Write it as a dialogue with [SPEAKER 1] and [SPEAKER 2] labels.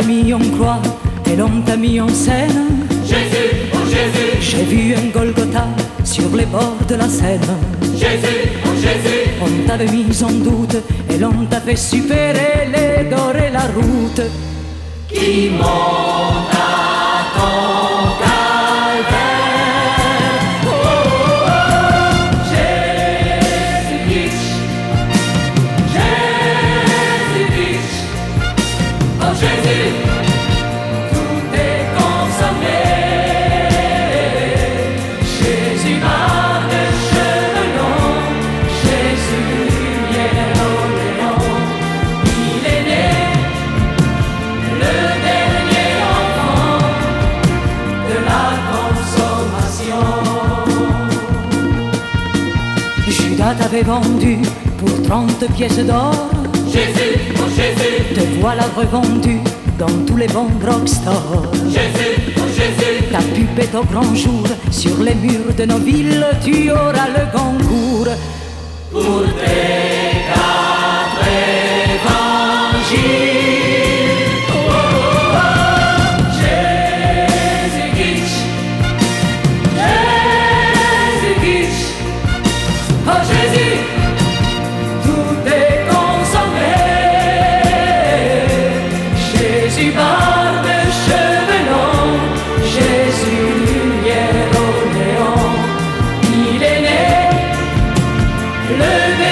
[SPEAKER 1] mis en croix et l'on t'a mis en scène.
[SPEAKER 2] Jésus, oh Jésus,
[SPEAKER 1] J'ai vu un Golgotha sur les bords de la Seine.
[SPEAKER 2] Jésus, oh Jésus,
[SPEAKER 1] On t'avait mis en doute et l'on t'a fait supérer les dors et la route.
[SPEAKER 2] qui monte à ton calvaire. Oh, oh, oh, Jésus-Christ, Jésus-Christ, oh Jésus,
[SPEAKER 1] Judas t'avait vendu pour 30 pièces d'or.
[SPEAKER 2] Jésus, oh Jésus,
[SPEAKER 1] Te voilà revendu dans tous les bons drugstores.
[SPEAKER 2] Jésus, oh Jésus,
[SPEAKER 1] Ta pub est au grand jour sur les murs de nos villes. Tu auras le concours.
[SPEAKER 2] pour tes Le